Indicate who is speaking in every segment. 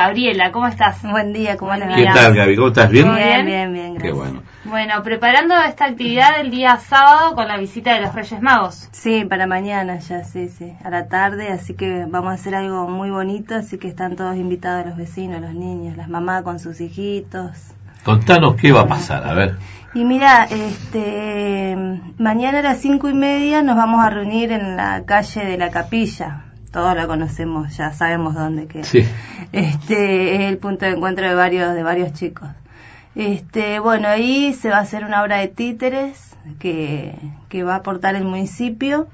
Speaker 1: Gabriela. ¿Cómo estás?
Speaker 2: Buen día, ¿cómo les va?
Speaker 3: ¿Qué tal, Gaby? ¿Cómo estás? ¿Bien?
Speaker 2: Bien, bien, bien,
Speaker 3: Qué
Speaker 2: gracias.
Speaker 3: bueno.
Speaker 1: Bueno, preparando esta actividad el día sábado con la visita de los Reyes Magos.
Speaker 2: Sí, para mañana ya, sí, sí, a la tarde, así que vamos a hacer algo muy bonito, así que están todos invitados los vecinos, los niños, las mamás con sus hijitos.
Speaker 3: Contanos qué va a pasar, a ver.
Speaker 2: Y mira, este, mañana a las cinco y media nos vamos a reunir en la calle de la Capilla. Todos la conocemos, ya sabemos dónde queda.
Speaker 3: Sí.
Speaker 2: Este es el punto de encuentro de varios de varios chicos. Este, bueno, ahí se va a hacer una obra de títeres que, que va a aportar el municipio.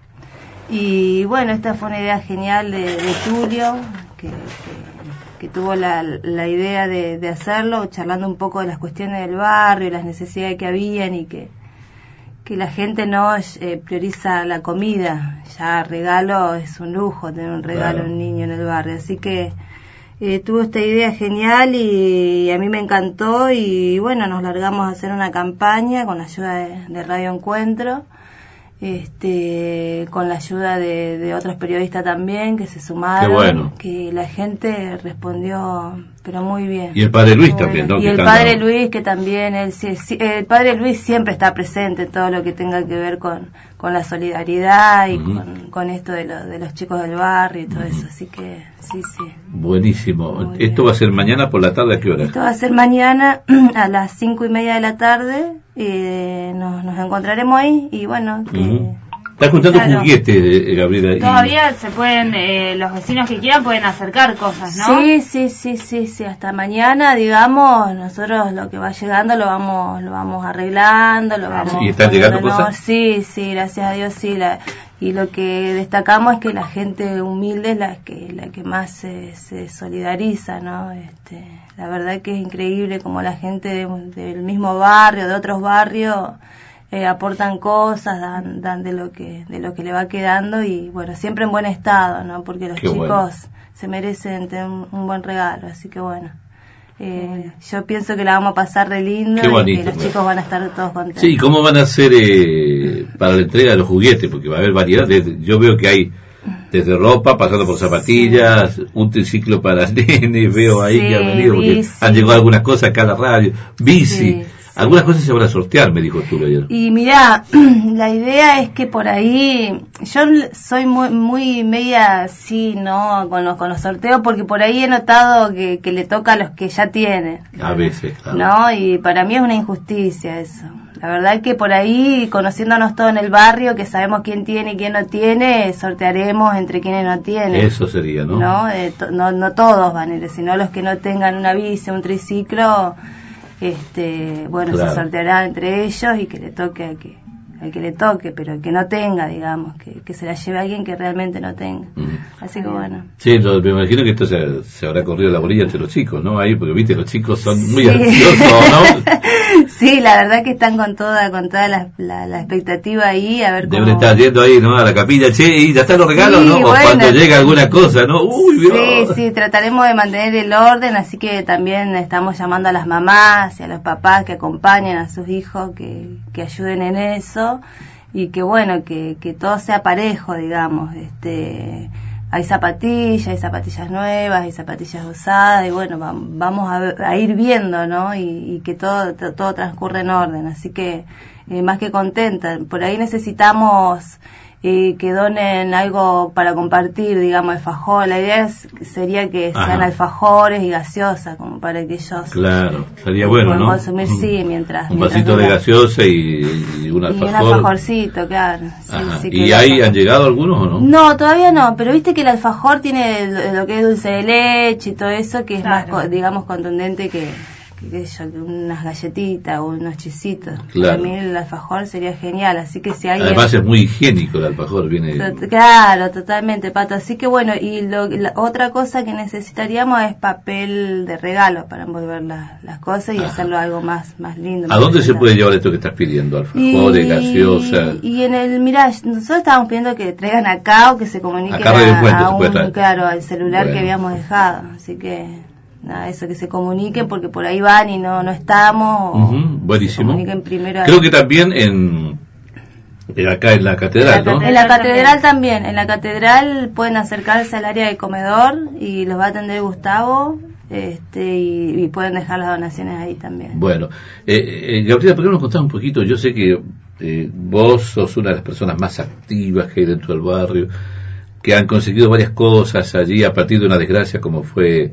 Speaker 2: Y bueno, esta fue una idea genial de, de Tulio, que, que, que tuvo la, la idea de, de hacerlo, charlando un poco de las cuestiones del barrio, las necesidades que habían y que, que la gente no eh, prioriza la comida. Ya regalo es un lujo tener un regalo a un niño en el barrio. Así que eh, tuvo esta idea genial y a mí me encantó y bueno, nos largamos a hacer una campaña con la ayuda de, de Radio Encuentro, este, con la ayuda de, de otros periodistas también que se sumaron,
Speaker 3: bueno.
Speaker 2: que la gente respondió pero muy bien.
Speaker 3: Y el padre Luis también,
Speaker 2: bien.
Speaker 3: ¿no?
Speaker 2: Y
Speaker 3: Que
Speaker 2: el
Speaker 3: canta-
Speaker 2: padre Luis que también, él, sí- sí- el padre Luis siempre está presente en todo lo que tenga que ver con, con la solidaridad y con, con esto de, lo- de los chicos del barrio y todo eso, así que sí, sí.
Speaker 3: Buenísimo.
Speaker 2: Muy
Speaker 3: Esto
Speaker 2: bien.
Speaker 3: va a ser mañana por la tarde, ¿a qué hora?
Speaker 2: Esto va a ser mañana a las cinco y media de la tarde. eh, nos, nos encontraremos ahí y bueno, que-.
Speaker 3: Estás contando
Speaker 2: Claro.
Speaker 3: juguetes, eh, Gabriela. y-
Speaker 1: Todavía se pueden, eh, los vecinos que quieran pueden acercar cosas, ¿no?
Speaker 2: sí, sí, sí, sí, sí, hasta mañana, digamos, nosotros lo que va llegando lo vamos, lo vamos arreglando, lo vamos.
Speaker 3: ¿Y están llegando cosas?
Speaker 2: Sí, sí, gracias a Dios, sí. La, y lo que destacamos es que la gente humilde es la que, la que más se, se solidariza, ¿no? Este, la verdad que es increíble como la gente de- del mismo barrio, de otros barrios, eh, aportan cosas, dan, dan de lo que, de lo que le va quedando y bueno, siempre en buen estado, ¿no? Porque los
Speaker 3: Qué
Speaker 2: chicos
Speaker 3: bueno.
Speaker 2: se merecen tener un, un buen regalo, así que bueno. Eh, yo pienso que la vamos a pasar re lindo
Speaker 3: Qué
Speaker 2: y que los chicos van a estar todos contentos.
Speaker 3: Sí, ¿y ¿cómo van a hacer eh, para la entrega de los juguetes? Porque va a haber variedad. de- yo veo que hay desde ropa, pasando por zapatillas, un triciclo para nenes, veo ahí
Speaker 2: Sí,
Speaker 3: que han venido, porque
Speaker 2: bici.
Speaker 3: han llegado algunas cosas acá a la radio, bici.
Speaker 2: Sí.
Speaker 3: Algunas cosas se van a sortear, me dijo tú ayer.
Speaker 2: Y mira, la idea es que por ahí, yo soy muy, muy media así, ¿no? Con los, con los sorteos, porque por ahí he notado que, que le toca a los que ya tienen.
Speaker 3: A veces, claro.
Speaker 2: ¿No? Y para mí es una injusticia eso. La verdad que por ahí, conociéndonos todos en el barrio, que sabemos quién tiene y quién no tiene, sortearemos entre quienes no tienen.
Speaker 3: Eso sería, ¿no?
Speaker 2: ¿no? Eh, no todos van a ir, sino los que no tengan una bici, un triciclo, este, bueno,
Speaker 3: Claro.
Speaker 2: se sorteará entre ellos y que le toque al que, al que le toque, pero el que no tenga, digamos, que, que se la lleve alguien que realmente no tenga. Así que bueno.
Speaker 3: Sí, lo- me imagino que esto se, se habrá corrido la bolilla entre los chicos, ¿no? Ahí, porque viste, los chicos son muy
Speaker 2: Sí.
Speaker 3: ansiosos, ¿no?
Speaker 2: sí, la verdad que están con toda, con toda la, la, la expectativa ahí, a ver cómo...
Speaker 3: Deben estar yendo ahí, ¿no? A la capilla, che, y ya están los regalos,
Speaker 2: Sí,
Speaker 3: ¿no? O cuando llega alguna cosa, ¿no? Uy,
Speaker 2: Sí, sí, trataremos de mantener el orden, así que también estamos llamando a las mamás y a los papás que acompañen a sus hijos, que, que ayuden en eso y que bueno, que, que todo sea parejo, digamos. Este, hay zapatillas, hay zapatillas nuevas, hay zapatillas usadas y bueno, va- vamos a, a ir viendo, ¿no? Y, que todo, to- todo transcurre en orden, así que eh, más que contenta. Por ahí necesitamos eh, que donen algo para compartir, digamos, alfajor. La idea es- sería que
Speaker 3: Ajá.
Speaker 2: sean alfajores y gaseosa, como para que ellos
Speaker 3: Claro, sería bueno, ¿no?
Speaker 2: consumir, sí, mientras...
Speaker 3: Un
Speaker 2: mientras
Speaker 3: vasito de gaseosa y, y un
Speaker 2: Y un
Speaker 3: alfajor.
Speaker 2: alfajorcito, claro. sí,
Speaker 3: Ajá.
Speaker 2: sí, que
Speaker 3: ¿Y
Speaker 2: alfajor-
Speaker 3: han llegado algunos o no?
Speaker 2: No, todavía no, pero viste que el alfajor tiene lo, que es dulce de leche y todo eso, que es
Speaker 1: Claro.
Speaker 2: más, co- digamos, contundente que, unas galletitas o unos chisitos.
Speaker 3: Claro.
Speaker 2: Para mí el alfajor sería genial, así que si alguien...
Speaker 3: Además es muy higiénico el alfajor, viene...
Speaker 2: Claro, totalmente, Pato. Así que bueno, y lo, la otra cosa que necesitaríamos es papel de regalo para envolver la- las cosas y
Speaker 3: Ajá.
Speaker 2: hacerlo algo más, más lindo.
Speaker 3: ¿A dónde se puede llevar esto que estás pidiendo? Alfajores, gaseosa...
Speaker 2: Y en el, mirá, nosotros estábamos pidiendo que traigan acá o que se comuniquen a, a un, claro, al celular
Speaker 3: Bueno.
Speaker 2: que habíamos dejado. Así que, nada, eso, que se comuniquen porque por ahí van y no, no estamos. o
Speaker 3: buenísimo.
Speaker 2: comuniquen primero.
Speaker 3: Creo que también en... en acá en la catedral, ¿no?
Speaker 2: En la catedral también, en la catedral pueden acercarse al área de comedor y los va a atender Gustavo este, y, pueden dejar las donaciones ahí también.
Speaker 3: Bueno, eh, eh, Gabriela, ¿por qué no nos contás un poquito? Yo sé que eh, vos sos una de las personas más activas que hay dentro del barrio, que han conseguido varias cosas allí a partir de una desgracia como fue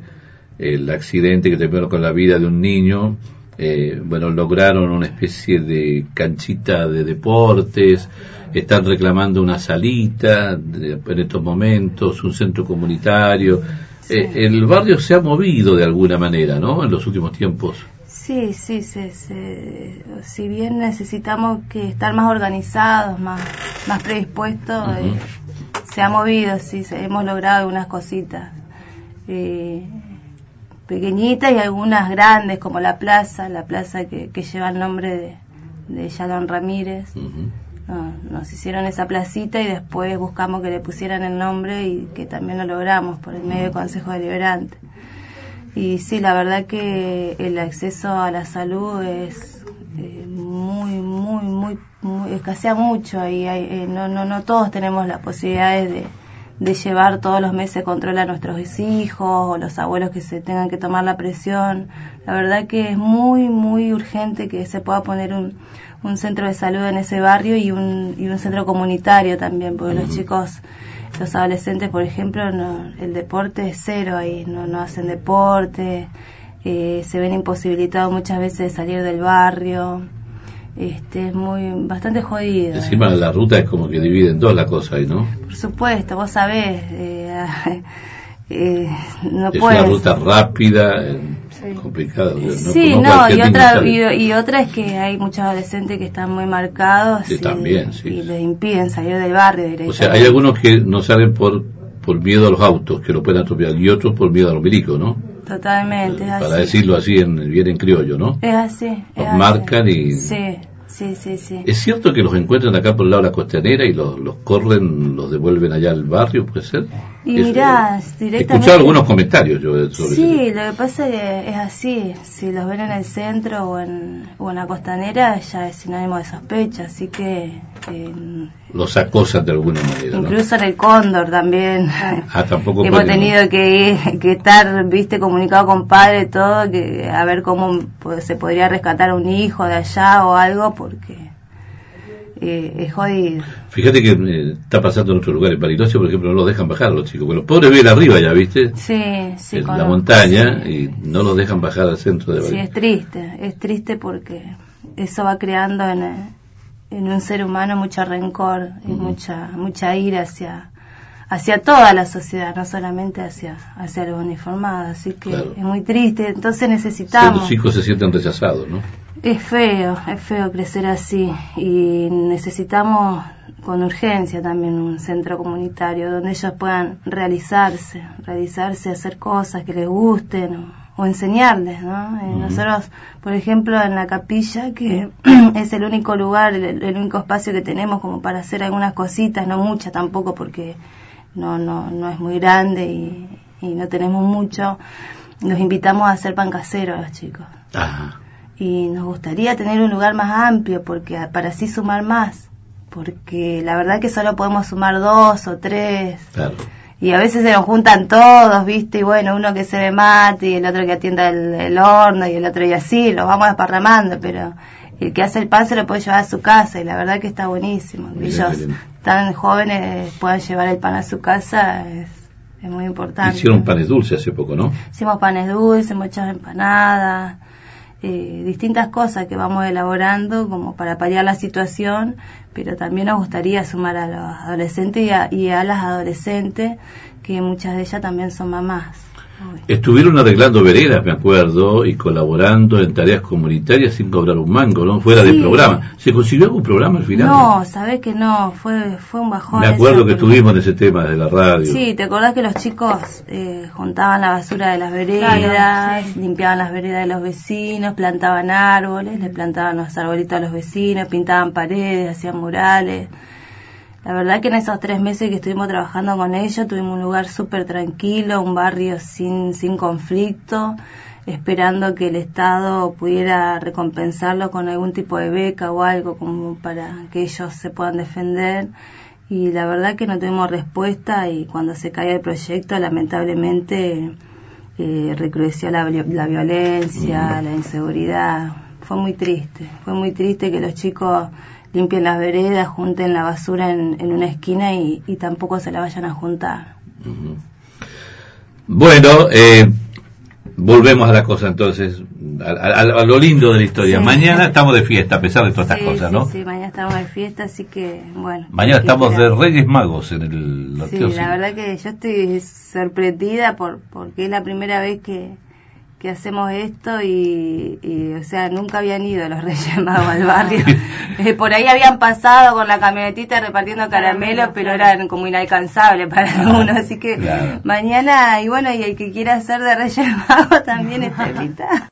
Speaker 3: el accidente que terminó con la vida de un niño. Eh, bueno, lograron una especie de canchita de deportes, están reclamando una salita en estos momentos, un centro comunitario. Eh, el barrio se ha movido de alguna manera, ¿no? En los últimos tiempos.
Speaker 2: Sí, sí, si bien necesitamos que estar más organizados, más, más predispuestos, eh, se ha movido, sí, hemos logrado algunas cositas. Eh, pequeñitas y algunas grandes, como la plaza, la plaza que, lleva el nombre de, de Yalón Ramírez. Nos hicieron esa placita y después buscamos que le pusieran el nombre y que también lo logramos por el medio del Consejo Deliberante. Y sí, la verdad que el acceso a la salud es eh, muy, muy, muy, muy, escasea mucho. Y eh, no, no, no todos tenemos las posibilidades de, de llevar todos los meses control a nuestros hijos o los abuelos que se tengan que tomar la presión. La verdad que es muy, muy urgente que se pueda poner un, un centro de salud en ese barrio y un, y un centro comunitario también, porque los chicos, los adolescentes, por ejemplo, no, el deporte es cero ahí, no, no hacen deporte, eh, se ven imposibilitados muchas veces de salir del barrio. Este, es muy bastante jodido.
Speaker 3: Encima la ruta es como que divide en dos la cosa ahí, ¿no?
Speaker 2: Por supuesto, vos sabés, eh,
Speaker 3: eh, no es una ruta rápida, complicado.
Speaker 2: Sí, no, y, otra, y, otra es que hay muchos adolescentes que están muy marcados y,
Speaker 3: también,
Speaker 2: y les impiden salir del barrio.
Speaker 3: O sea, hay algunos que no salen por, por miedo a los autos, que lo pueden atropellar, y otros por miedo a los milicos, ¿no?
Speaker 2: Totalmente,
Speaker 3: Para decirlo así, en, bien en criollo, ¿no?
Speaker 2: Es así.
Speaker 3: Los marcan y...
Speaker 2: Sí. Sí, sí, sí.
Speaker 3: ¿Es cierto que los encuentran acá por el lado de la costanera y los, los corren, los devuelven allá al barrio, puede ser?
Speaker 2: Y mirá, directamente...
Speaker 3: He escuchado algunos comentarios yo sobre
Speaker 2: Sí, lo que pasa es que es así. Si los ven en el centro o en, o en la costanera, ya es sinónimo de sospecha, así que... Eh,
Speaker 3: los acosan de alguna manera.
Speaker 2: Incluso en el Cóndor también.
Speaker 3: Ah, tampoco
Speaker 2: Hemos tenido que, que estar, viste, comunicado con padre, todo, que a ver cómo se podría rescatar a un hijo de allá o algo, porque eh, es jodido.
Speaker 3: Fíjate que eh, está pasando en otros lugares. En Bariloche, por ejemplo, no los dejan bajar a los chicos. Bueno, los pobres viven arriba ya, ¿viste?
Speaker 2: Sí, sí.
Speaker 3: En la montaña y no los dejan bajar al centro de Bariloche.
Speaker 2: Sí, es triste. Es triste porque eso va creando en, en un ser humano mucho rencor y mucha mucha ira hacia hacia toda la sociedad, no solamente hacia hacia los uniformados, así que es muy triste, entonces necesitamos...
Speaker 3: los hijos se sienten rechazados, ¿no?
Speaker 2: Es feo, es feo crecer así y necesitamos con urgencia también un centro comunitario donde ellos puedan realizarse, realizarse, hacer cosas que les gusten o enseñarles, ¿no? Eh, nosotros, por ejemplo, en la capilla, que es el único lugar, el, único espacio que tenemos como para hacer algunas cositas, no muchas tampoco porque no, no, no es muy grande y, no tenemos mucho, los invitamos a hacer pan casero a los chicos. Y nos gustaría tener un lugar más amplio porque para así sumar más, porque la verdad que solo podemos sumar dos o tres.
Speaker 3: Claro
Speaker 2: y a veces se nos juntan todos, ¿viste? Y bueno, uno que se ve mate y el otro que atienda el, horno y el otro y así, los vamos desparramando, pero el que hace el pan se lo puede llevar a su casa y la verdad que está buenísimo. Que ellos tan jóvenes puedan llevar el pan a su casa es, es muy importante.
Speaker 3: Hicieron panes dulces hace poco, ¿no?
Speaker 2: Hicimos panes dulces, muchas empanadas. Eh, distintas cosas que vamos elaborando como para paliar la situación, pero también nos gustaría sumar a los adolescentes y a las adolescentes, que muchas de ellas también son mamás.
Speaker 3: Estuvieron arreglando veredas, me acuerdo, y colaborando en tareas comunitarias sin cobrar un mango, ¿no? Fuera del programa. ¿Se consiguió algún programa al final?
Speaker 2: No, sabés que no, fue, fue un bajón.
Speaker 3: Me acuerdo que estuvimos en ese tema de la radio.
Speaker 2: Sí, ¿te acordás que los chicos eh, juntaban la basura de las veredas, limpiaban las veredas de los vecinos, plantaban árboles, le plantaban los arbolitos a los vecinos, pintaban paredes, hacían murales? La verdad que en esos tres meses que estuvimos trabajando con ellos tuvimos un lugar súper tranquilo, un barrio sin, sin conflicto, esperando que el Estado pudiera recompensarlo con algún tipo de beca o algo como para que ellos se puedan defender. Y la verdad que no tuvimos respuesta y cuando se cae el proyecto lamentablemente eh, recrudeció la, la violencia, la inseguridad. Fue muy triste, fue muy triste que los chicos limpien las veredas, junten la basura en, en una esquina y, y, tampoco se la vayan a juntar.
Speaker 3: Bueno, eh, volvemos a la cosa entonces, a, a, a lo lindo de la historia.
Speaker 2: Sí.
Speaker 3: Mañana estamos de fiesta, a pesar de todas estas
Speaker 2: Sí,
Speaker 3: cosas,
Speaker 2: sí,
Speaker 3: ¿no?
Speaker 2: Sí, mañana estamos de fiesta, así que bueno.
Speaker 3: Mañana estamos de. Reyes Magos en el
Speaker 2: Sí, la verdad que yo estoy sorprendida por porque es la primera vez que, que hacemos esto y, y, o sea, nunca habían ido los Reyes Magos al barrio. Eh, por ahí habían pasado con la camionetita repartiendo caramelos, pero eran como inalcanzables para algunos, así que
Speaker 3: Claro.
Speaker 2: mañana, y bueno, y el que quiera hacer de Reyes Magos también está invitado.